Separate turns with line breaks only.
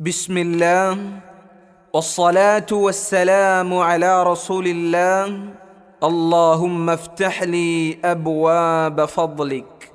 بسم الله والصلاة والسلام على رسول الله. اللهم افتح لي أبواب فضلك.